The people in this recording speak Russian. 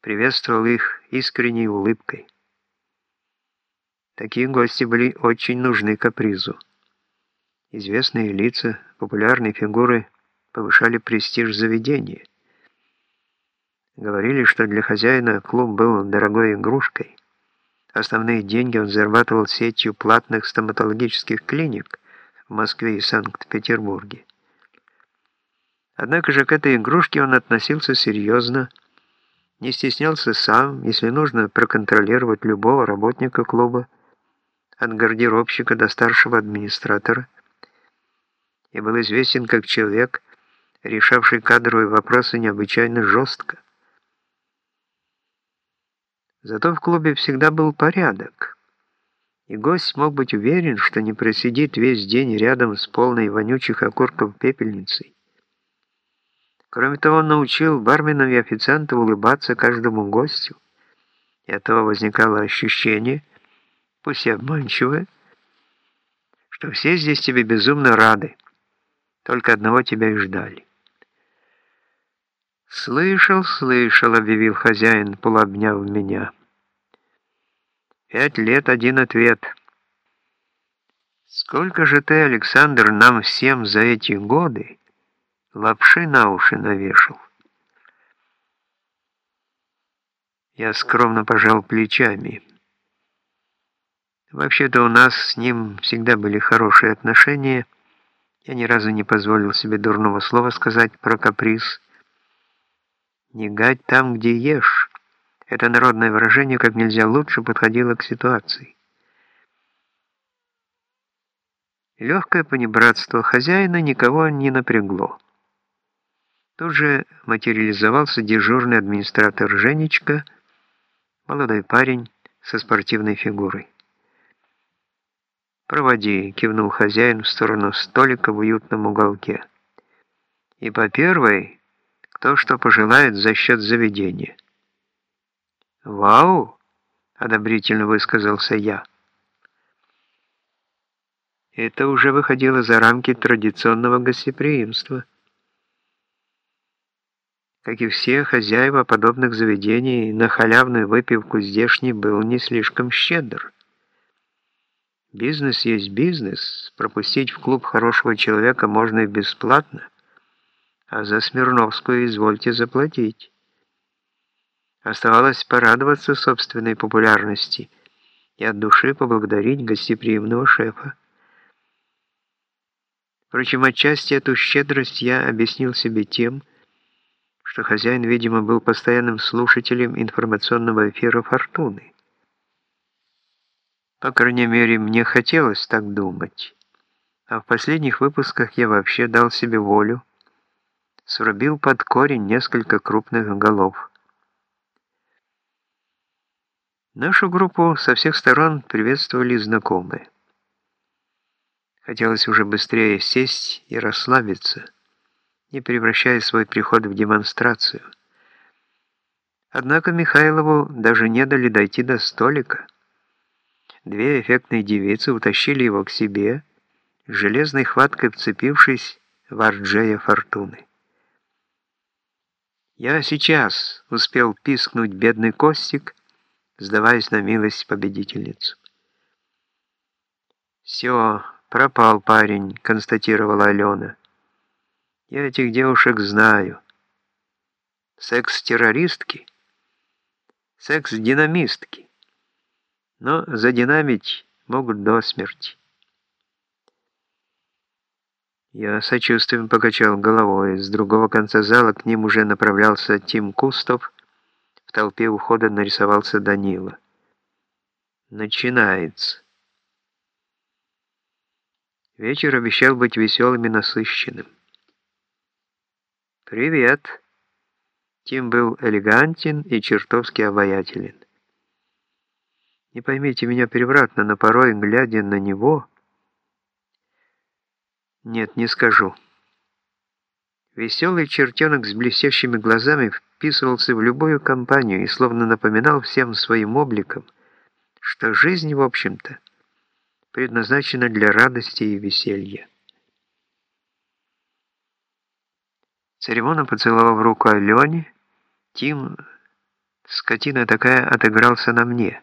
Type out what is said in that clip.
приветствовал их искренней улыбкой. Такие гости были очень нужны капризу. Известные лица, популярные фигуры повышали престиж заведения. Говорили, что для хозяина клуб был дорогой игрушкой. Основные деньги он зарабатывал сетью платных стоматологических клиник в Москве и Санкт-Петербурге. Однако же к этой игрушке он относился серьезно, не стеснялся сам, если нужно, проконтролировать любого работника клуба, от гардеробщика до старшего администратора, и был известен как человек, решавший кадровые вопросы необычайно жестко. Зато в клубе всегда был порядок, и гость мог быть уверен, что не просидит весь день рядом с полной вонючих окурков пепельницей. Кроме того, он научил барменов и официантов улыбаться каждому гостю, и от этого возникало ощущение, пусть и обманчивое, что все здесь тебе безумно рады, только одного тебя и ждали. «Слышал, слышал», — объявил хозяин, полуобняв меня. «Пять лет, один ответ». «Сколько же ты, Александр, нам всем за эти годы лапши на уши навешал?» Я скромно пожал плечами. Вообще-то у нас с ним всегда были хорошие отношения. Я ни разу не позволил себе дурного слова сказать про каприз. «Не гать там, где ешь». Это народное выражение как нельзя лучше подходило к ситуации. Легкое понебратство хозяина никого не напрягло. Тут же материализовался дежурный администратор Женечка, молодой парень со спортивной фигурой. «Проводи», — кивнул хозяин в сторону столика в уютном уголке. «И по первой, кто что пожелает за счет заведения». «Вау!» — одобрительно высказался я. Это уже выходило за рамки традиционного гостеприимства. Как и все хозяева подобных заведений, на халявную выпивку здешний был не слишком щедр. Бизнес есть бизнес. Пропустить в клуб хорошего человека можно и бесплатно. А за Смирновскую извольте заплатить. Оставалось порадоваться собственной популярности и от души поблагодарить гостеприимного шефа. Впрочем, отчасти эту щедрость я объяснил себе тем, что хозяин, видимо, был постоянным слушателем информационного эфира «Фортуны». По крайней мере, мне хотелось так думать. А в последних выпусках я вообще дал себе волю, срубил под корень несколько крупных голов. Нашу группу со всех сторон приветствовали знакомые. Хотелось уже быстрее сесть и расслабиться, не превращая свой приход в демонстрацию. Однако Михайлову даже не дали дойти до столика. Две эффектные девицы утащили его к себе, железной хваткой вцепившись в Арджея Фортуны. «Я сейчас!» — успел пискнуть бедный Костик, сдаваясь на милость победительницу. «Все, пропал парень», — констатировала Алена. «Я этих девушек знаю. Секс-террористки? Секс-динамистки но задинамить могут до смерти. Я сочувствием покачал головой. С другого конца зала к ним уже направлялся Тим Кустов. В толпе ухода нарисовался Данила. Начинается. Вечер обещал быть веселым и насыщенным. «Привет!» Тим был элегантен и чертовски обаятелен. Не поймите меня превратно, но порой, глядя на него... Нет, не скажу. Веселый чертенок с блестящими глазами вписывался в любую компанию и словно напоминал всем своим обликом, что жизнь, в общем-то, предназначена для радости и веселья. Церемонно поцеловав руку Алене, Тим скотина такая, отыгрался на мне.